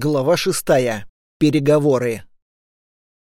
Глава шестая. Переговоры.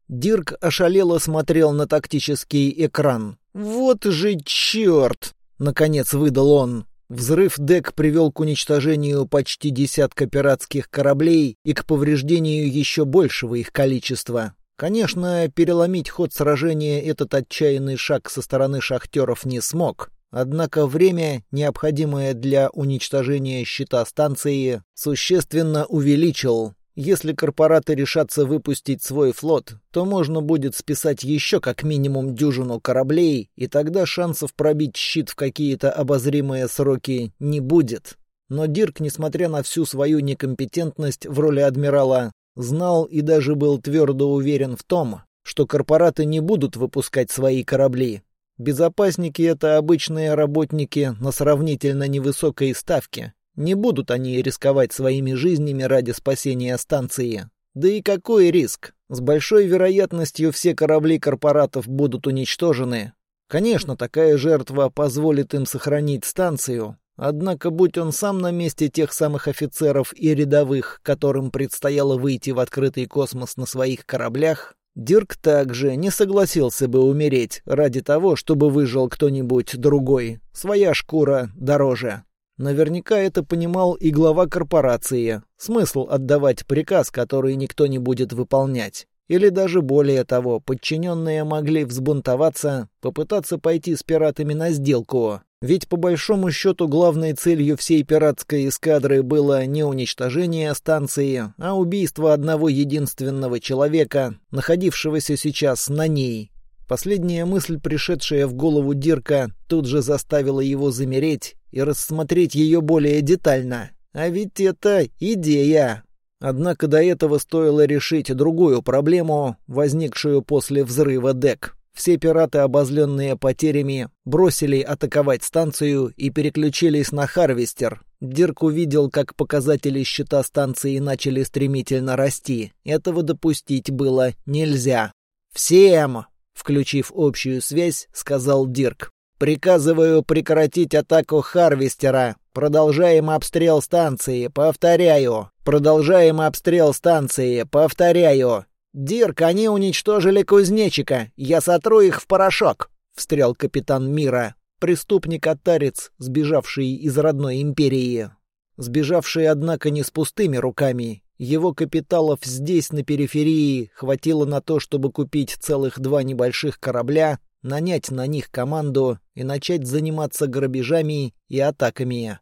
Дирк ошалело смотрел на тактический экран. «Вот же черт!» — наконец выдал он. Взрыв ДЭК привел к уничтожению почти десятка пиратских кораблей и к повреждению еще большего их количества. Конечно, переломить ход сражения этот отчаянный шаг со стороны шахтеров не смог, Однако время, необходимое для уничтожения щита станции, существенно увеличил. Если корпораты решатся выпустить свой флот, то можно будет списать еще как минимум дюжину кораблей, и тогда шансов пробить щит в какие-то обозримые сроки не будет. Но Дирк, несмотря на всю свою некомпетентность в роли адмирала, знал и даже был твердо уверен в том, что корпораты не будут выпускать свои корабли, Безопасники — это обычные работники на сравнительно невысокой ставке. Не будут они рисковать своими жизнями ради спасения станции. Да и какой риск? С большой вероятностью все корабли корпоратов будут уничтожены. Конечно, такая жертва позволит им сохранить станцию. Однако, будь он сам на месте тех самых офицеров и рядовых, которым предстояло выйти в открытый космос на своих кораблях, Дирк также не согласился бы умереть ради того, чтобы выжил кто-нибудь другой. Своя шкура дороже. Наверняка это понимал и глава корпорации. Смысл отдавать приказ, который никто не будет выполнять. Или даже более того, подчиненные могли взбунтоваться, попытаться пойти с пиратами на сделку. Ведь по большому счету главной целью всей пиратской эскадры было не уничтожение станции, а убийство одного единственного человека, находившегося сейчас на ней. Последняя мысль, пришедшая в голову Дирка, тут же заставила его замереть и рассмотреть ее более детально. А ведь это идея. Однако до этого стоило решить другую проблему, возникшую после взрыва ДЭК. Все пираты, обозленные потерями, бросили атаковать станцию и переключились на Харвестер. Дирк увидел, как показатели счета станции начали стремительно расти. Этого допустить было нельзя. «Всем!» — включив общую связь, сказал Дирк. «Приказываю прекратить атаку Харвестера. Продолжаем обстрел станции. Повторяю. Продолжаем обстрел станции. Повторяю. «Дирк, они уничтожили кузнечика. Я сотру их в порошок», — встрял капитан Мира. Преступник-атарец, сбежавший из родной империи. Сбежавший, однако, не с пустыми руками. Его капиталов здесь, на периферии, хватило на то, чтобы купить целых два небольших корабля, нанять на них команду и начать заниматься грабежами и атаками.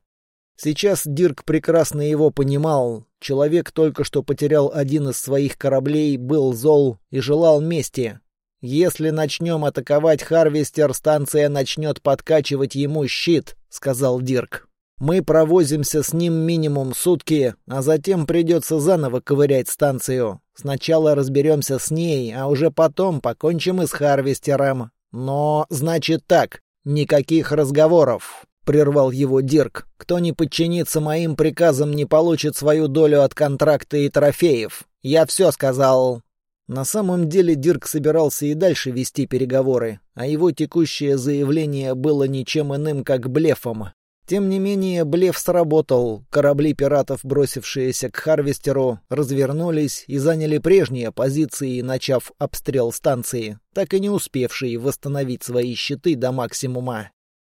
Сейчас Дирк прекрасно его понимал. Человек только что потерял один из своих кораблей, был зол и желал мести. «Если начнем атаковать Харвестер, станция начнет подкачивать ему щит», — сказал Дирк. «Мы провозимся с ним минимум сутки, а затем придется заново ковырять станцию. Сначала разберемся с ней, а уже потом покончим и с Харвестером. Но, значит так, никаких разговоров. — прервал его Дирк. «Кто не подчинится моим приказам, не получит свою долю от контракта и трофеев. Я все сказал». На самом деле Дирк собирался и дальше вести переговоры, а его текущее заявление было ничем иным, как блефом. Тем не менее, блеф сработал. Корабли пиратов, бросившиеся к Харвестеру, развернулись и заняли прежние позиции, начав обстрел станции, так и не успевшие восстановить свои щиты до максимума.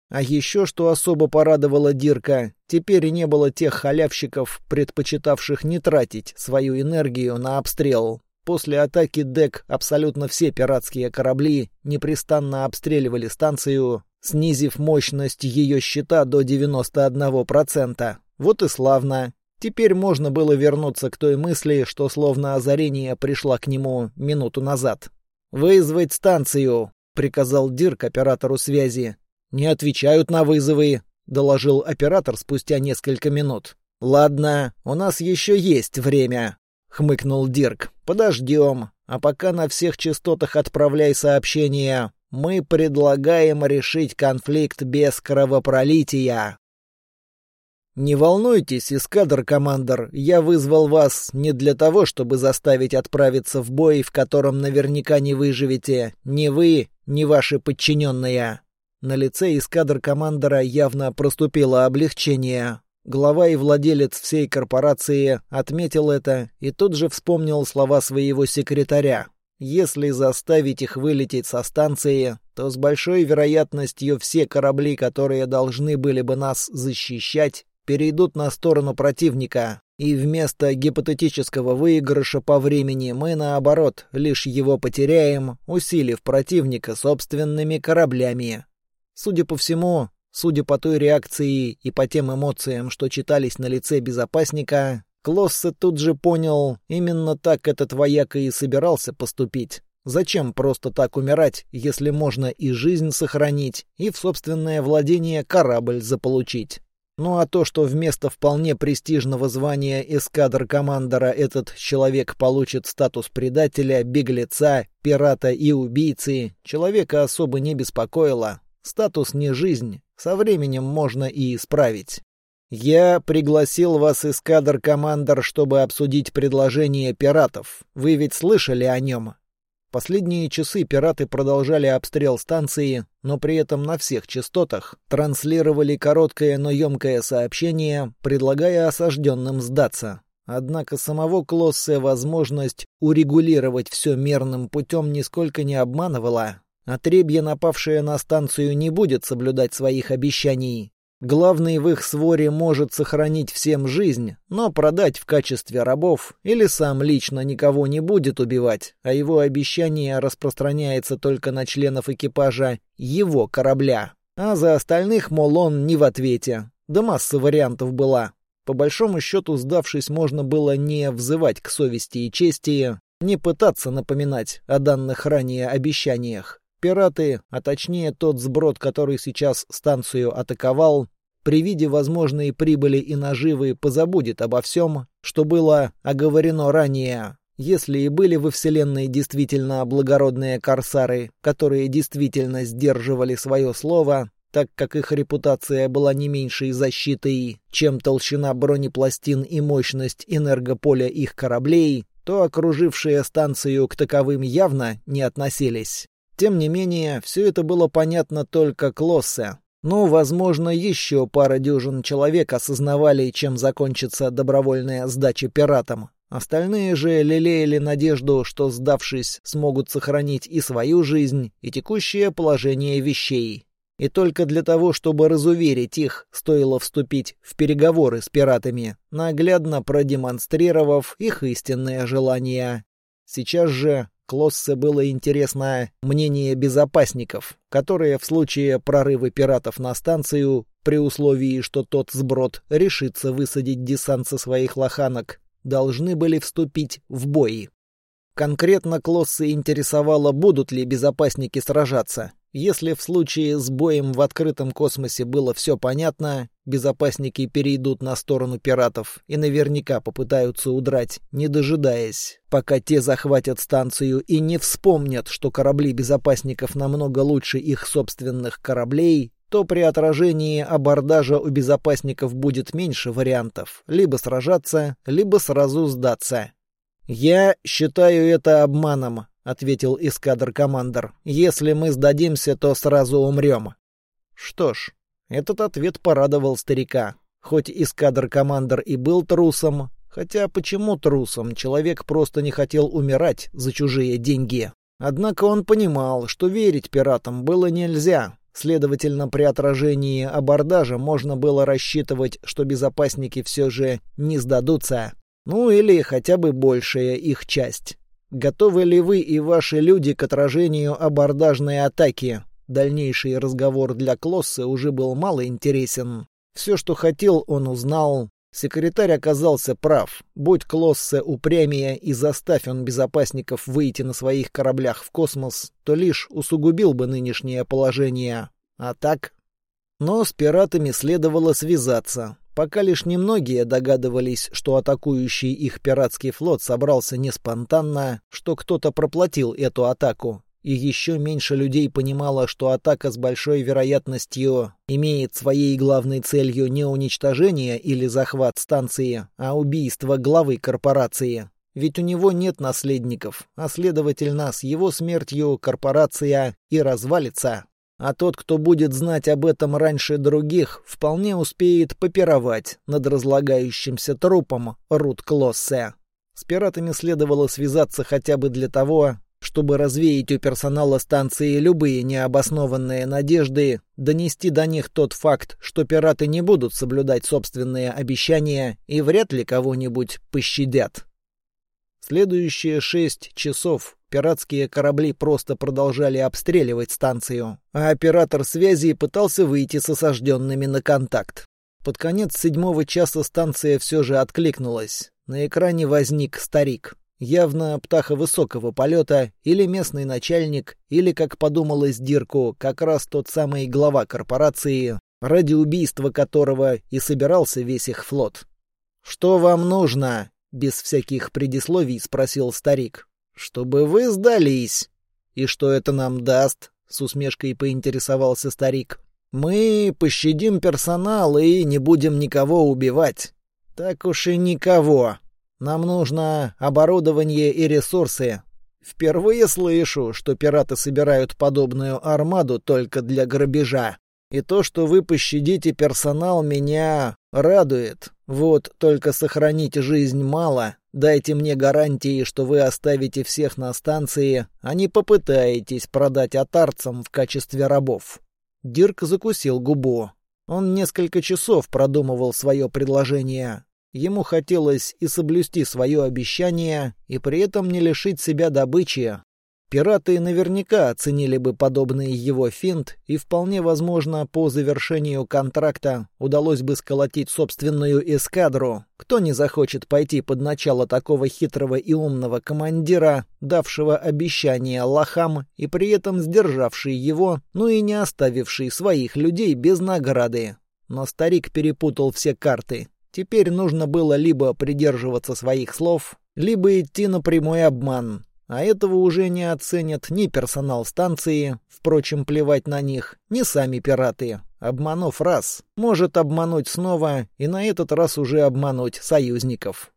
А еще что особо порадовало Дирка, теперь не было тех халявщиков, предпочитавших не тратить свою энергию на обстрел. После атаки ДЭК абсолютно все пиратские корабли непрестанно обстреливали станцию, снизив мощность ее щита до 91%. Вот и славно. Теперь можно было вернуться к той мысли, что словно озарение пришла к нему минуту назад. «Вызвать станцию», — приказал Дирк оператору связи. «Не отвечают на вызовы», — доложил оператор спустя несколько минут. «Ладно, у нас еще есть время», — хмыкнул Дирк. «Подождем. А пока на всех частотах отправляй сообщение. Мы предлагаем решить конфликт без кровопролития». «Не волнуйтесь, эскадр-командор, я вызвал вас не для того, чтобы заставить отправиться в бой, в котором наверняка не выживете ни вы, ни ваши подчиненные. На лице эскадр командора явно проступило облегчение. Глава и владелец всей корпорации отметил это и тут же вспомнил слова своего секретаря. Если заставить их вылететь со станции, то с большой вероятностью все корабли, которые должны были бы нас защищать, перейдут на сторону противника, и вместо гипотетического выигрыша по времени мы, наоборот, лишь его потеряем, усилив противника собственными кораблями. Судя по всему, Судя по той реакции и по тем эмоциям, что читались на лице безопасника, Клоссе тут же понял, именно так этот вояка и собирался поступить. Зачем просто так умирать, если можно и жизнь сохранить, и в собственное владение корабль заполучить? Ну а то, что вместо вполне престижного звания эскадр-командора этот человек получит статус предателя, беглеца, пирата и убийцы, человека особо не беспокоило. Статус не жизнь, со временем можно и исправить. Я пригласил вас из кадр-командор, чтобы обсудить предложение пиратов. Вы ведь слышали о нем? Последние часы пираты продолжали обстрел станции, но при этом на всех частотах транслировали короткое, но емкое сообщение, предлагая осажденным сдаться. Однако самого Клоссе возможность урегулировать все мерным путем нисколько не обманывала. Отребье, напавшее на станцию, не будет соблюдать своих обещаний. Главный в их своре может сохранить всем жизнь, но продать в качестве рабов или сам лично никого не будет убивать, а его обещание распространяется только на членов экипажа его корабля. А за остальных, мол, он не в ответе. Да масса вариантов была. По большому счету, сдавшись, можно было не взывать к совести и чести, не пытаться напоминать о данных ранее обещаниях. Пираты, а точнее тот сброд, который сейчас станцию атаковал, при виде возможной прибыли и наживы позабудет обо всем, что было оговорено ранее. Если и были во Вселенной действительно благородные корсары, которые действительно сдерживали свое слово, так как их репутация была не меньшей защитой, чем толщина бронепластин и мощность энергополя их кораблей, то окружившие станцию к таковым явно не относились. Тем не менее, все это было понятно только Клоссе. Ну, возможно, еще пара дюжин человек осознавали, чем закончится добровольная сдача пиратам. Остальные же лелеяли надежду, что, сдавшись, смогут сохранить и свою жизнь, и текущее положение вещей. И только для того, чтобы разуверить их, стоило вступить в переговоры с пиратами, наглядно продемонстрировав их истинное желание. Сейчас же Клоссе было интересно мнение безопасников, которые в случае прорыва пиратов на станцию, при условии, что тот сброд решится высадить десант со своих лоханок, должны были вступить в бой. Конкретно Клоссе интересовало, будут ли безопасники сражаться. Если в случае с боем в открытом космосе было все понятно, безопасники перейдут на сторону пиратов и наверняка попытаются удрать, не дожидаясь, пока те захватят станцию и не вспомнят, что корабли безопасников намного лучше их собственных кораблей, то при отражении абордажа у безопасников будет меньше вариантов. Либо сражаться, либо сразу сдаться. «Я считаю это обманом», ответил эскадр-командор. «Если мы сдадимся, то сразу умрем». Что ж, этот ответ порадовал старика. Хоть эскадр-командор и был трусом, хотя почему трусом, человек просто не хотел умирать за чужие деньги. Однако он понимал, что верить пиратам было нельзя. Следовательно, при отражении абордажа можно было рассчитывать, что безопасники все же не сдадутся. Ну или хотя бы большая их часть. Готовы ли вы и ваши люди к отражению абордажной атаки? Дальнейший разговор для Клосса уже был мало интересен. Все, что хотел, он узнал. Секретарь оказался прав. Будь Клоссе упрямее и заставь он безопасников выйти на своих кораблях в космос, то лишь усугубил бы нынешнее положение. А так... Но с пиратами следовало связаться. Пока лишь немногие догадывались, что атакующий их пиратский флот собрался не спонтанно, что кто-то проплатил эту атаку. И еще меньше людей понимало, что атака с большой вероятностью имеет своей главной целью не уничтожение или захват станции, а убийство главы корпорации. Ведь у него нет наследников, а следовательно, с его смертью корпорация и развалится. а тот, кто будет знать об этом раньше других, вполне успеет попировать над разлагающимся трупом Рут Клоссе. С пиратами следовало связаться хотя бы для того, чтобы развеять у персонала станции любые необоснованные надежды, донести до них тот факт, что пираты не будут соблюдать собственные обещания и вряд ли кого-нибудь пощадят. Следующие шесть часов пиратские корабли просто продолжали обстреливать станцию, а оператор связи пытался выйти с осажденными на контакт. Под конец седьмого часа станция все же откликнулась. На экране возник старик. Явно птаха высокого полета, или местный начальник, или, как подумалось Дирку, как раз тот самый глава корпорации, ради убийства которого и собирался весь их флот. «Что вам нужно?» — без всяких предисловий спросил старик. «Чтобы вы сдались». «И что это нам даст?» — с усмешкой поинтересовался старик. «Мы пощадим персонал и не будем никого убивать». «Так уж и никого», нам нужно оборудование и ресурсы. Впервые слышу, что пираты собирают подобную армаду только для грабежа. И то, что вы пощадите персонал, меня радует. Вот только сохранить жизнь мало. Дайте мне гарантии, что вы оставите всех на станции, а не попытаетесь продать атарцам в качестве рабов. Дирк закусил губу. Он несколько часов продумывал свое предложение. Ему хотелось и соблюсти свое обещание, и при этом не лишить себя добычи. Пираты наверняка оценили бы подобный его финт, и вполне возможно, по завершению контракта удалось бы сколотить собственную эскадру. Кто не захочет пойти под начало такого хитрого и умного командира, давшего обещание лохам и при этом сдержавший его, ну и не оставивший своих людей без награды. Но старик перепутал все карты. Теперь нужно было либо придерживаться своих слов, либо идти на прямой обман. А этого уже не оценят ни персонал станции, впрочем, плевать на них, ни сами пираты. Обманув раз, может обмануть снова и на этот раз уже обмануть союзников.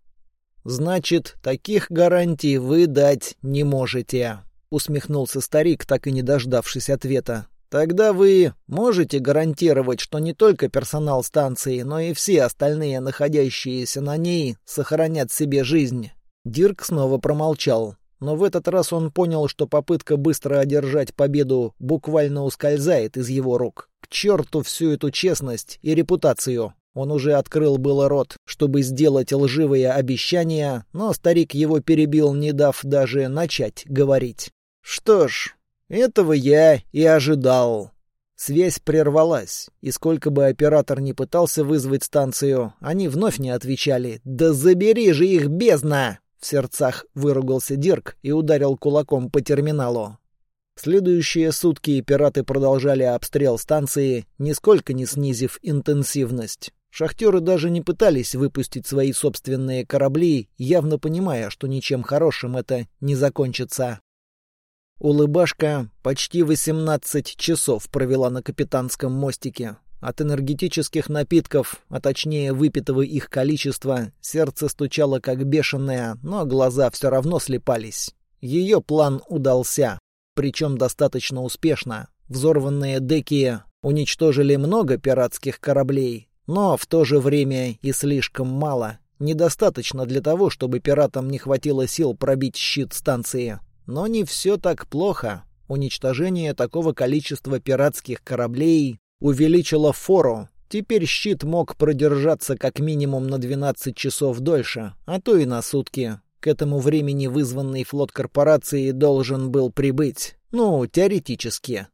«Значит, таких гарантий вы дать не можете», — усмехнулся старик, так и не дождавшись ответа. Тогда вы можете гарантировать, что не только персонал станции, но и все остальные, находящиеся на ней, сохранят себе жизнь?» Дирк снова промолчал. Но в этот раз он понял, что попытка быстро одержать победу буквально ускользает из его рук. К черту всю эту честность и репутацию. Он уже открыл было рот, чтобы сделать лживые обещания, но старик его перебил, не дав даже начать говорить. «Что ж, этого я и ожидал. Связь прервалась, и сколько бы оператор ни пытался вызвать станцию, они вновь не отвечали. «Да забери же их, бездна!» В сердцах выругался Дирк и ударил кулаком по терминалу. Следующие сутки пираты продолжали обстрел станции, нисколько не снизив интенсивность. Шахтеры даже не пытались выпустить свои собственные корабли, явно понимая, что ничем хорошим это не закончится. Улыбашка почти 18 часов провела на капитанском мостике. От энергетических напитков, а точнее выпитого их количества, сердце стучало как бешеное, но глаза все равно слепались. Ее план удался, причем достаточно успешно. Взорванные деки уничтожили много пиратских кораблей, но в то же время и слишком мало. Недостаточно для того, чтобы пиратам не хватило сил пробить щит станции. Но не все так плохо. Уничтожение такого количества пиратских кораблей увеличило фору. Теперь щит мог продержаться как минимум на 12 часов дольше, а то и на сутки. К этому времени вызванный флот корпорации должен был прибыть. Ну, теоретически.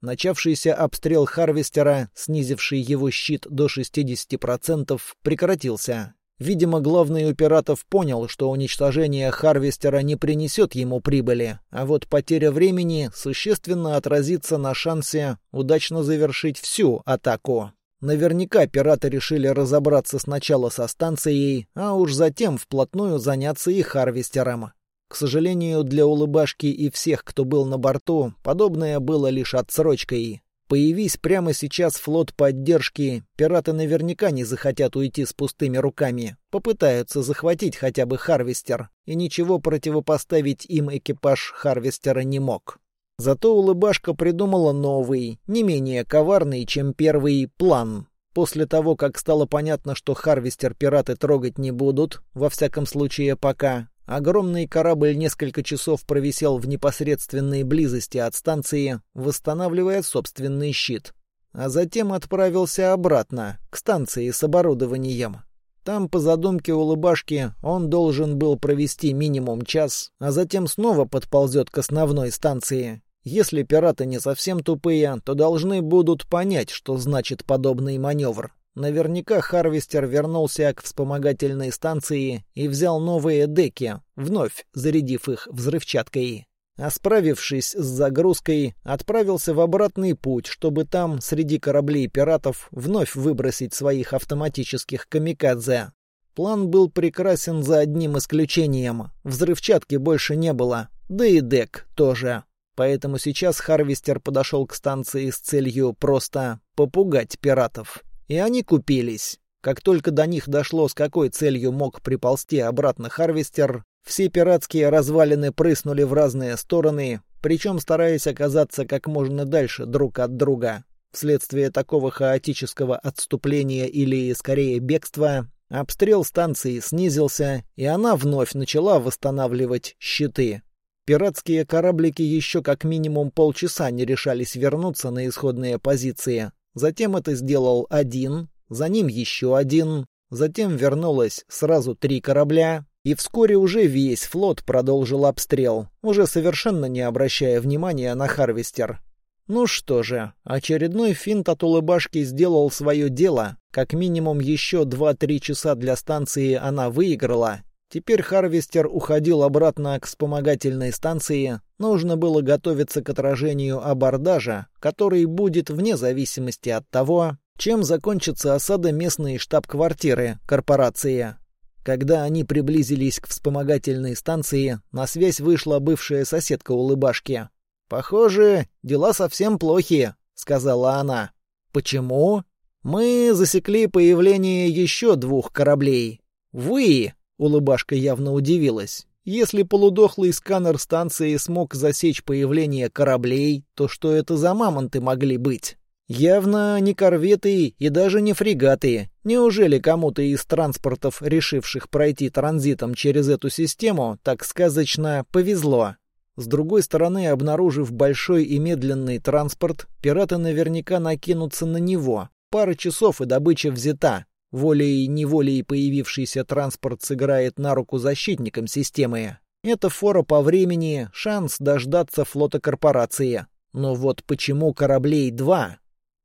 Начавшийся обстрел Харвестера, снизивший его щит до 60%, прекратился. Видимо, главный у пиратов понял, что уничтожение Харвестера не принесет ему прибыли, а вот потеря времени существенно отразится на шансе удачно завершить всю атаку. Наверняка пираты решили разобраться сначала со станцией, а уж затем вплотную заняться и Харвестером. К сожалению, для улыбашки и всех, кто был на борту, подобное было лишь отсрочкой. Появись прямо сейчас флот поддержки, пираты наверняка не захотят уйти с пустыми руками. Попытаются захватить хотя бы Харвестер, и ничего противопоставить им экипаж Харвестера не мог. Зато улыбашка придумала новый, не менее коварный, чем первый, план. После того, как стало понятно, что Харвестер пираты трогать не будут, во всяком случае пока, огромный корабль несколько часов провисел в непосредственной близости от станции, восстанавливая собственный щит. А затем отправился обратно, к станции с оборудованием. Там, по задумке улыбашки, он должен был провести минимум час, а затем снова подползет к основной станции. Если пираты не совсем тупые, то должны будут понять, что значит подобный маневр. Наверняка Харвестер вернулся к вспомогательной станции и взял новые деки, вновь зарядив их взрывчаткой а справившись с загрузкой, отправился в обратный путь, чтобы там, среди кораблей пиратов, вновь выбросить своих автоматических камикадзе. План был прекрасен за одним исключением. Взрывчатки больше не было, да и дек тоже. Поэтому сейчас Харвестер подошел к станции с целью просто попугать пиратов. И они купились. Как только до них дошло, с какой целью мог приползти обратно Харвестер, все пиратские развалины прыснули в разные стороны, причем стараясь оказаться как можно дальше друг от друга. Вследствие такого хаотического отступления или, скорее, бегства, обстрел станции снизился, и она вновь начала восстанавливать щиты. Пиратские кораблики еще как минимум полчаса не решались вернуться на исходные позиции. Затем это сделал один, за ним еще один, затем вернулось сразу три корабля, и вскоре уже весь флот продолжил обстрел, уже совершенно не обращая внимания на Харвестер. Ну что же, очередной финт от улыбашки сделал свое дело. Как минимум еще 2-3 часа для станции она выиграла. Теперь Харвестер уходил обратно к вспомогательной станции. Нужно было готовиться к отражению абордажа, который будет вне зависимости от того, чем закончится осада местной штаб-квартиры корпорации. Когда они приблизились к вспомогательной станции, на связь вышла бывшая соседка улыбашки. «Похоже, дела совсем плохи», — сказала она. «Почему?» «Мы засекли появление еще двух кораблей». «Вы?» — улыбашка явно удивилась. «Если полудохлый сканер станции смог засечь появление кораблей, то что это за мамонты могли быть?» Явно не корветы и даже не фрегаты. Неужели кому-то из транспортов, решивших пройти транзитом через эту систему, так сказочно повезло? С другой стороны, обнаружив большой и медленный транспорт, пираты наверняка накинутся на него. Пара часов и добыча взята. Волей-неволей появившийся транспорт сыграет на руку защитникам системы. Это фора по времени, шанс дождаться флота корпорации. Но вот почему кораблей два?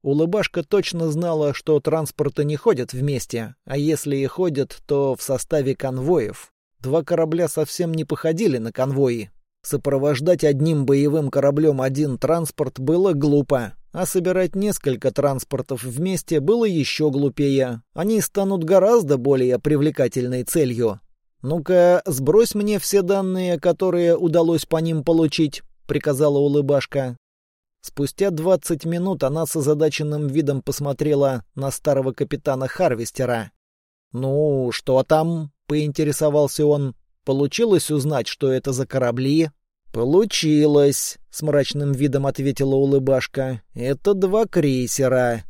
Улыбашка точно знала, что транспорты не ходят вместе, а если и ходят, то в составе конвоев. Два корабля совсем не походили на конвои. Сопровождать одним боевым кораблем один транспорт было глупо, а собирать несколько транспортов вместе было еще глупее. Они станут гораздо более привлекательной целью. «Ну-ка, сбрось мне все данные, которые удалось по ним получить», — приказала улыбашка. Спустя двадцать минут она с озадаченным видом посмотрела на старого капитана Харвестера. «Ну, что там?» — поинтересовался он. «Получилось узнать, что это за корабли?» «Получилось», — с мрачным видом ответила улыбашка. «Это два крейсера».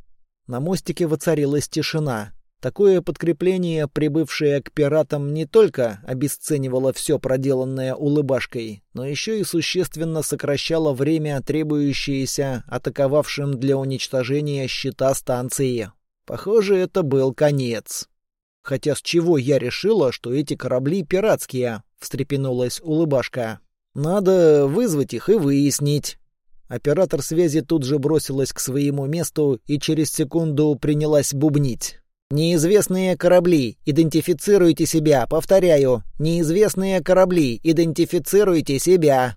На мостике воцарилась тишина. Такое подкрепление, прибывшее к пиратам, не только обесценивало все проделанное улыбашкой, но еще и существенно сокращало время, требующееся атаковавшим для уничтожения щита станции. Похоже, это был конец. «Хотя с чего я решила, что эти корабли пиратские?» — встрепенулась улыбашка. «Надо вызвать их и выяснить». Оператор связи тут же бросилась к своему месту и через секунду принялась бубнить. «Неизвестные корабли, идентифицируйте себя, повторяю, неизвестные корабли, идентифицируйте себя».